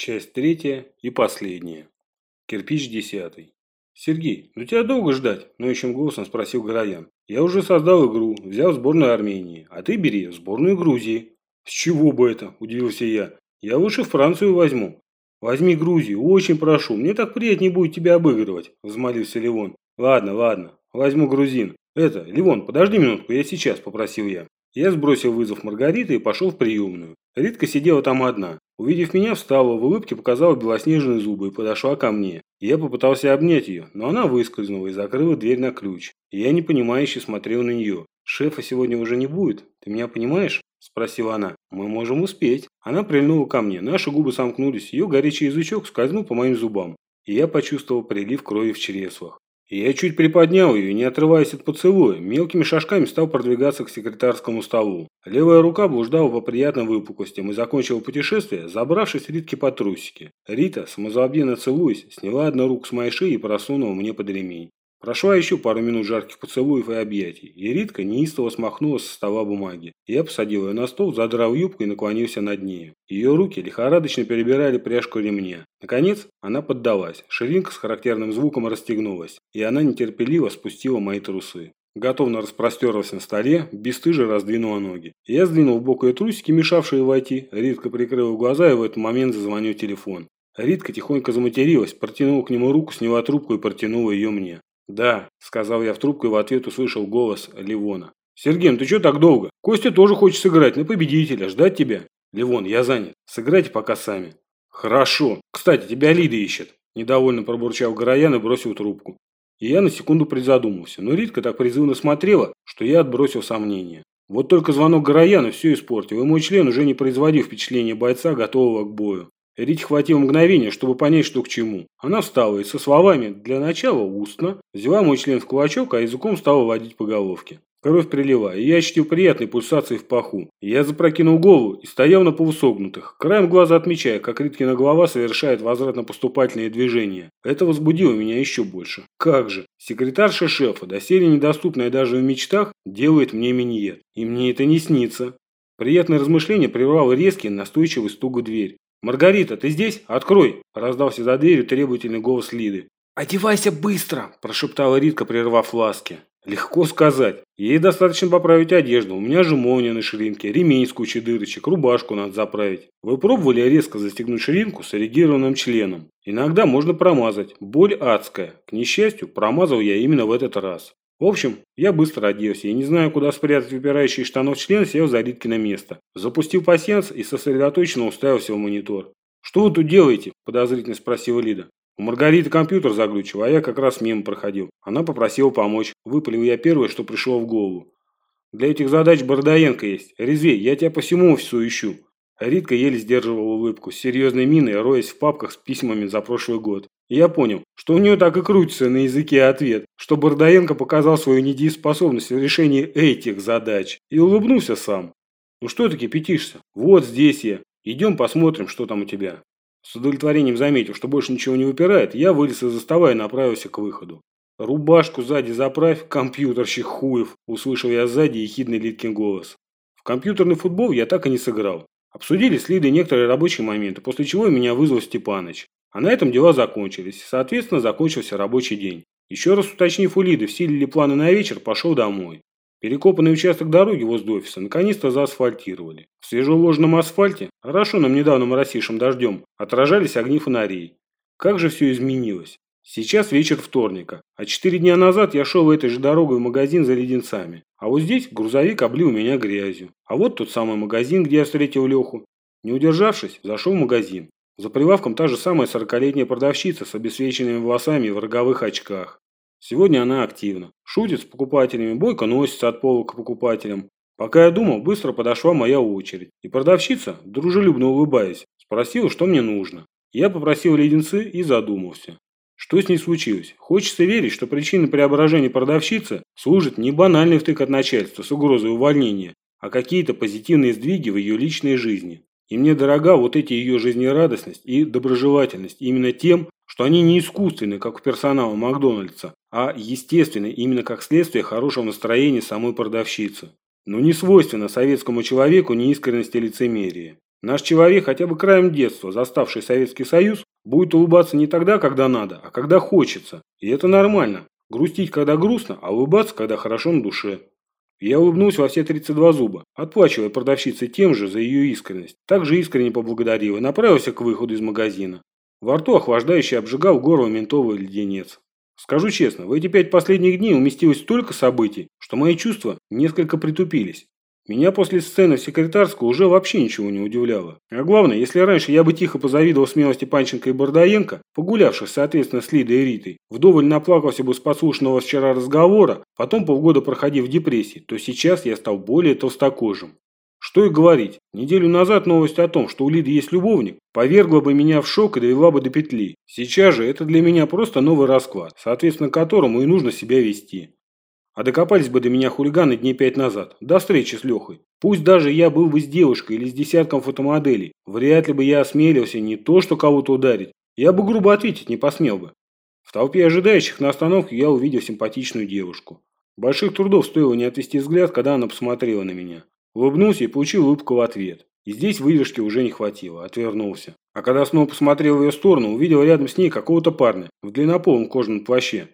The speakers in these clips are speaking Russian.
Часть третья и последняя. Кирпич десятый. «Сергей, ну тебя долго ждать?» – ноющим голосом спросил Гороян. «Я уже создал игру, взял сборную Армении, а ты бери сборную Грузии». «С чего бы это?» – удивился я. «Я лучше Францию возьму». «Возьми Грузию, очень прошу, мне так приятнее будет тебя обыгрывать», – взмолился Ливон. «Ладно, ладно, возьму грузин. Это, Ливон, подожди минутку, я сейчас», – попросил я. Я сбросил вызов Маргариты и пошел в приемную. Ритка сидела там одна. Увидев меня, встала, в улыбке показала белоснежные зубы и подошла ко мне. Я попытался обнять ее, но она выскользнула и закрыла дверь на ключ. И я непонимающе смотрел на нее. «Шефа сегодня уже не будет, ты меня понимаешь?» – спросила она. «Мы можем успеть». Она прильнула ко мне, наши губы сомкнулись, ее горячий язычок скользнул по моим зубам. И я почувствовал прилив крови в чреслах. Я чуть приподнял ее, не отрываясь от поцелуя, мелкими шажками стал продвигаться к секретарскому столу. Левая рука блуждала по приятным выпуклостям и закончила путешествие, забравшись Ритке по трусике. Рита, самозабвенно целуясь, сняла одну руку с моей шеи и просунула мне под ремень. Прошла еще пару минут жарких поцелуев и объятий, и Ритка неистово смахнула со стола бумаги. Я посадил ее на стол, задрал юбку и наклонился над ней. Ее руки лихорадочно перебирали пряжку ремня. Наконец, она поддалась. Ширинка с характерным звуком расстегнулась, и она нетерпеливо спустила мои трусы. Готовно распростерлась на столе, бесстыже раздвинула ноги. Я сдвинул в бок ее трусики, мешавшие войти. Ритка прикрыла глаза, и в этот момент зазвонил телефон. Ритка тихонько заматерилась, протянула к нему руку, сняла трубку и протянула ее мне. «Да», – сказал я в трубку и в ответ услышал голос Ливона. «Сергей, ну ты что так долго? Костя тоже хочет сыграть на победителя, ждать тебя». «Ливон, я занят. Сыграйте пока сами». «Хорошо. Кстати, тебя Лида ищет». Недовольно пробурчал Гороян и бросил трубку. И я на секунду призадумался, но Ритка так призывно смотрела, что я отбросил сомнения. Вот только звонок Горояна все испортил, и мой член уже не производил впечатления бойца, готового к бою. Рите хватило мгновения, чтобы понять, что к чему. Она встала и со словами «для начала устно» взяла мой член в кулачок, а языком стала водить по головке. Кровь прилила, и я ощутил приятные пульсации в паху. Я запрокинул голову и стоял на полусогнутых, краем глаза отмечая, как Риткина голова совершает возвратно-поступательные движения. Это возбудило меня еще больше. Как же, секретарша шефа, доселе недоступная даже в мечтах, делает мне миньет. И мне это не снится. Приятное размышление прервало резкий, настойчивый стук в дверь. «Маргарита, ты здесь? Открой!» – раздался за дверью требовательный голос Лиды. «Одевайся быстро!» – прошептала Ритка, прервав ласки. Легко сказать. Ей достаточно поправить одежду. У меня же молния на ширинке, ремень с кучей дырочек, рубашку надо заправить. Вы пробовали резко застегнуть ширинку с эрегированным членом? Иногда можно промазать. Боль адская. К несчастью, промазал я именно в этот раз. В общем, я быстро оделся и, не знаю, куда спрятать выпирающий штанов член, сел за Ритки на место. Запустил пассианс и сосредоточенно уставился в монитор. «Что вы тут делаете?» – подозрительно спросила Лида. У Маргариты компьютер заглючил, а я как раз мимо проходил. Она попросила помочь. Выпалил я первое, что пришло в голову. Для этих задач Бордаенко есть. Резвей, я тебя по всему офису ищу. Ритка еле сдерживала улыбку, с серьезной миной, роясь в папках с письмами за прошлый год. И я понял, что у нее так и крутится на языке ответ, что Бордаенко показал свою недееспособность в решении этих задач. И улыбнулся сам. «Ну что ты кипятишься? Вот здесь я. Идем посмотрим, что там у тебя». С удовлетворением заметив, что больше ничего не выпирает, я вылез из-за стола и направился к выходу. «Рубашку сзади заправь, компьютерщик хуев!» – услышал я сзади ехидный Литкин голос. В компьютерный футбол я так и не сыграл. Обсудили с Лидой некоторые рабочие моменты, после чего меня вызвал Степаныч. А на этом дела закончились. Соответственно, закончился рабочий день. Еще раз уточнив у Лиды, в силе ли планы на вечер, пошел домой. Перекопанный участок дороги возле офиса наконец-то заасфальтировали. В свежеуложенном асфальте, орошенном недавно моросившим дождем, отражались огни фонарей. Как же все изменилось. Сейчас вечер вторника, а четыре дня назад я шел этой же дорогой в магазин за леденцами. А вот здесь грузовик облил меня грязью. А вот тот самый магазин, где я встретил Леху. Не удержавшись, зашел в магазин. За прилавком та же самая сорокалетняя продавщица с обесвеченными волосами в роговых очках. Сегодня она активна. Шутит с покупателями, бойко носится от пола к покупателям. Пока я думал, быстро подошла моя очередь. И продавщица, дружелюбно улыбаясь, спросила, что мне нужно. Я попросил леденцы и задумался. Что с ней случилось? Хочется верить, что причиной преображения продавщицы служит не банальный втык от начальства с угрозой увольнения, а какие-то позитивные сдвиги в ее личной жизни. И мне дорога вот эти ее жизнерадостность и доброжелательность именно тем, что они не искусственны, как у персонала Макдональдса, а естественны именно как следствие хорошего настроения самой продавщицы. Но не свойственно советскому человеку неискренность и лицемерие. Наш человек, хотя бы краем детства, заставший Советский Союз, будет улыбаться не тогда, когда надо, а когда хочется. И это нормально. Грустить, когда грустно, а улыбаться, когда хорошо на душе. Я улыбнулся во все 32 зуба, отплачивая продавщице тем же за ее искренность. Также искренне поблагодарил и направился к выходу из магазина. Во рту охлаждающий обжигал горло ментовый леденец. Скажу честно, в эти пять последних дней уместилось столько событий, что мои чувства несколько притупились. Меня после сцены в секретарской уже вообще ничего не удивляло. А главное, если раньше я бы тихо позавидовал смелости Панченко и Бордаенко, погулявших, соответственно, с Лидой и Ритой, вдоволь наплакался бы с подслушанного вчера разговора, потом полгода проходив в депрессии, то сейчас я стал более толстокожим. Что и говорить, неделю назад новость о том, что у Лиды есть любовник, повергла бы меня в шок и довела бы до петли. Сейчас же это для меня просто новый расклад, соответственно которому и нужно себя вести. А докопались бы до меня хулиганы дней пять назад, до встречи с Лехой. Пусть даже я был бы с девушкой или с десятком фотомоделей, вряд ли бы я осмелился не то что кого-то ударить, я бы грубо ответить не посмел бы. В толпе ожидающих на остановке я увидел симпатичную девушку. Больших трудов стоило не отвести взгляд, когда она посмотрела на меня. Улыбнулся и получил улыбку в ответ. И здесь выдержки уже не хватило, отвернулся. А когда снова посмотрел в ее сторону, увидел рядом с ней какого-то парня в длиннополом кожаном плаще.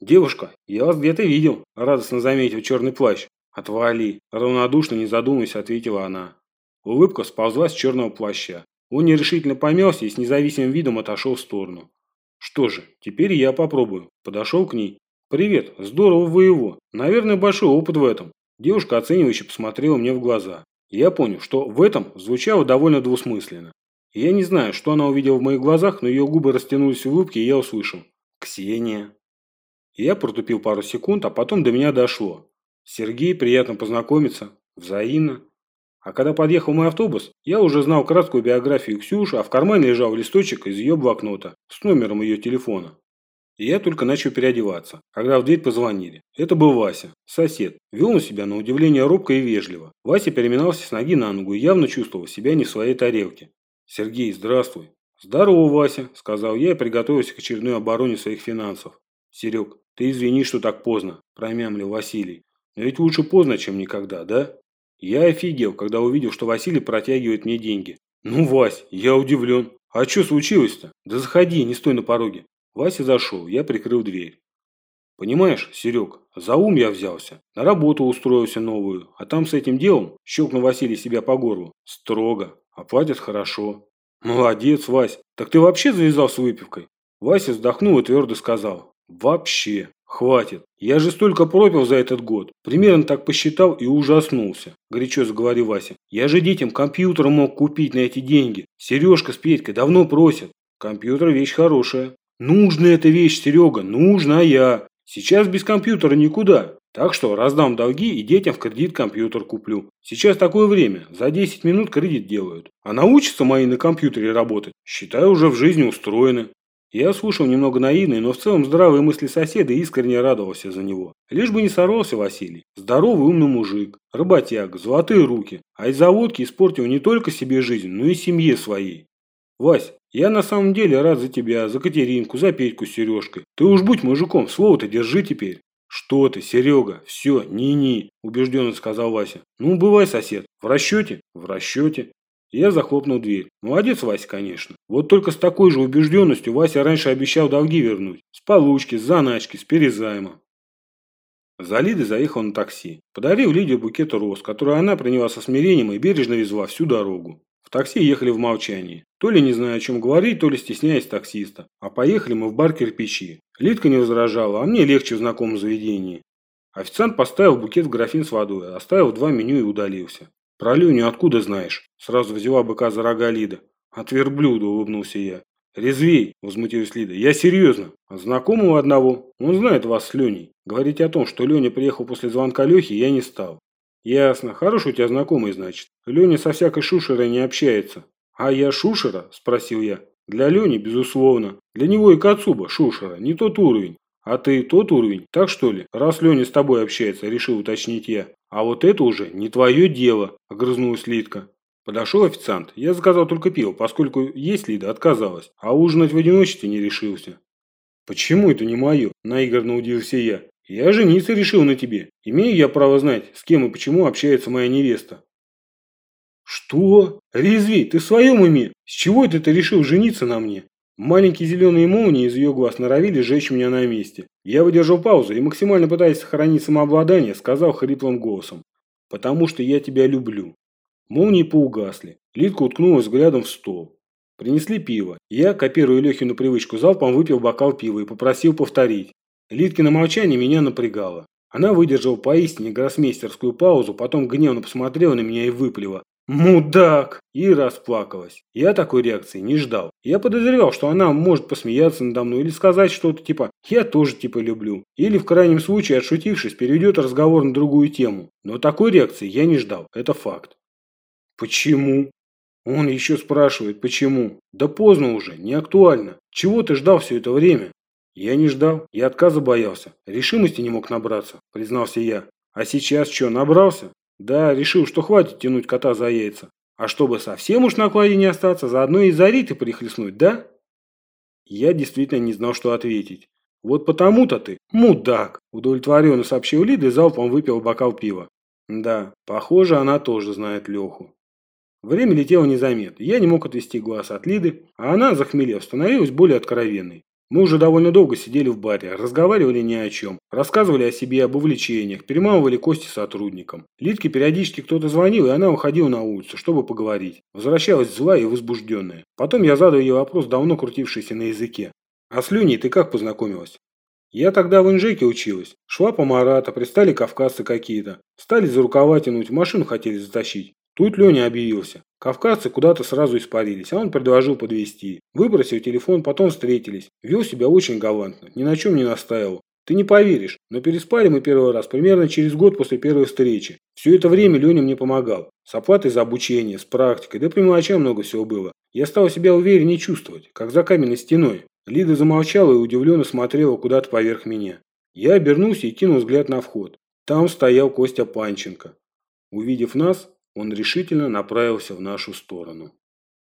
«Девушка, я вас где-то видел», – радостно заметил черный плащ. «Отвали», – равнодушно, не задумываясь, ответила она. Улыбка сползла с черного плаща. Он нерешительно помялся и с независимым видом отошел в сторону. «Что же, теперь я попробую». Подошел к ней. «Привет, здорово вы его. Наверное, большой опыт в этом». Девушка оценивающе посмотрела мне в глаза. Я понял, что в этом звучало довольно двусмысленно. Я не знаю, что она увидела в моих глазах, но ее губы растянулись в улыбке, и я услышал. «Ксения». Я протупил пару секунд, а потом до меня дошло. Сергей, приятно познакомиться. Взаимно. А когда подъехал мой автобус, я уже знал краткую биографию Ксюши, а в кармане лежал листочек из ее блокнота с номером ее телефона. И я только начал переодеваться, когда в дверь позвонили. Это был Вася, сосед. Вел он себя на удивление робко и вежливо. Вася переминался с ноги на ногу и явно чувствовал себя не в своей тарелке. «Сергей, здравствуй». «Здорово, Вася», – сказал я и приготовился к очередной обороне своих финансов. «Серег, ты извини, что так поздно», – промямлил Василий. «Но ведь лучше поздно, чем никогда, да?» Я офигел, когда увидел, что Василий протягивает мне деньги. «Ну, Вась, я удивлен. А что случилось-то? Да заходи, не стой на пороге». Вася зашел, я прикрыл дверь. «Понимаешь, Серег, за ум я взялся. На работу устроился новую, а там с этим делом щелкнул Василий себя по горлу. Строго. Оплатят хорошо». «Молодец, Вась. Так ты вообще завязал с выпивкой?» Вася вздохнул и твердо сказал. Вообще. Хватит. Я же столько пропил за этот год. Примерно так посчитал и ужаснулся. Горячо заговорил Вася. Я же детям компьютер мог купить на эти деньги. Сережка с Петькой давно просят. Компьютер вещь хорошая. Нужная эта вещь, Серега, нужная. Сейчас без компьютера никуда. Так что раздам долги и детям в кредит компьютер куплю. Сейчас такое время. За 10 минут кредит делают. А научатся мои на компьютере работать. Считаю, уже в жизни устроены. Я слушал немного наивные, но в целом здравые мысли соседа и искренне радовался за него. Лишь бы не сорвался Василий. Здоровый умный мужик, работяг, золотые руки. А из-за водки испортил не только себе жизнь, но и семье своей. Вась, я на самом деле рад за тебя, за Катеринку, за Петьку с Сережкой. Ты уж будь мужиком, слово-то держи теперь. «Что ты, Серега, все, ни-ни», – убежденно сказал Вася. «Ну, бывай, сосед. В расчете?» «В расчете». Я захлопнул дверь. Молодец Вася, конечно. Вот только с такой же убежденностью Вася раньше обещал долги вернуть. С получки, с заначки, с перезайма. За Лидой заехал на такси. Подарил Лиде букет роз, который она приняла со смирением и бережно везла всю дорогу. В такси ехали в молчании. То ли не зная, о чем говорить, то ли стесняясь таксиста. А поехали мы в бар кирпичи. Лидка не возражала, а мне легче в знакомом заведении. Официант поставил букет в графин с водой, оставил два меню и удалился. «Про Леню откуда знаешь?» Сразу взяла быка за рога Лида. «От верблюда», улыбнулся я. «Резвей», – возмутилась Лида. «Я серьезно. От знакомого одного. Он знает вас с Леней. Говорить о том, что Леня приехал после звонка Лехи, я не стал». «Ясно. Хороший у тебя знакомый, значит. Леня со всякой шушерой не общается». «А я шушера?» – спросил я. «Для Лени, безусловно. Для него и Кацуба шушера. Не тот уровень. А ты тот уровень, так что ли? Раз Леня с тобой общается, решил уточнить я. А вот это уже не твое дело, огрызнулась Лидка. Подошел официант. Я заказал только пиво, поскольку есть Лида отказалась, а ужинать в одиночестве не решился. Почему это не мое? Наигранно удивился я. Я жениться решил на тебе. Имею я право знать, с кем и почему общается моя невеста. «Что? Резвей, ты в своем уме? С чего это ты решил жениться на мне?» Маленькие зеленые молнии из ее глаз норовили сжечь меня на месте. Я выдержал паузу и, максимально пытаясь сохранить самообладание, сказал хриплым голосом. «Потому что я тебя люблю». Молнии поугасли. Лидка уткнулась взглядом в стол. Принесли пиво. Я, копируя Лехину привычку, залпом выпил бокал пива и попросил повторить. Лидкино молчание меня напрягало. Она выдержала поистине гроссмейстерскую паузу, потом гневно посмотрела на меня и выплела. «Мудак!» и расплакалась. Я такой реакции не ждал. Я подозревал, что она может посмеяться надо мной или сказать что-то типа «я тоже типа люблю». Или в крайнем случае, отшутившись, перейдет разговор на другую тему. Но такой реакции я не ждал. Это факт. «Почему?» Он еще спрашивает, почему. Да поздно уже, не актуально. Чего ты ждал все это время? Я не ждал, я отказа боялся. Решимости не мог набраться, признался я. А сейчас что, набрался? Да, решил, что хватит тянуть кота за яйца. А чтобы совсем уж на кладе не остаться, заодно и за Риты прихлестнуть, да? Я действительно не знал, что ответить. Вот потому-то ты, мудак, удовлетворенно сообщил Лида и залпом выпил бокал пива. Да, похоже, она тоже знает Леху. Время летело незаметно. Я не мог отвести глаз от Лиды, а она, захмелев, становилась более откровенной. Мы уже довольно долго сидели в баре, разговаривали ни о чем, рассказывали о себе, об увлечениях, перемалывали кости сотрудникам. Лидке периодически кто-то звонил, и она уходила на улицу, чтобы поговорить. Возвращалась злая и возбужденная. Потом я задал ей вопрос, давно крутившийся на языке. «А с Люней ты как познакомилась?» Я тогда в Инжеке училась. Шла по Марата, пристали кавказцы какие-то. Стали за рукава тянуть, машину хотели затащить. Тут Леня объявился. Кавказцы куда-то сразу испарились, а он предложил подвезти. Выбросил телефон, потом встретились. Вел себя очень галантно, ни на чем не настаивал. Ты не поверишь, но переспали мы первый раз примерно через год после первой встречи. Все это время Леня мне помогал. С оплатой за обучение, с практикой, да при мелочам много всего было. Я стал себя увереннее чувствовать, как за каменной стеной. Лида замолчала и удивленно смотрела куда-то поверх меня. Я обернулся и кинул взгляд на вход. Там стоял Костя Панченко. Увидев нас, он решительно направился в нашу сторону.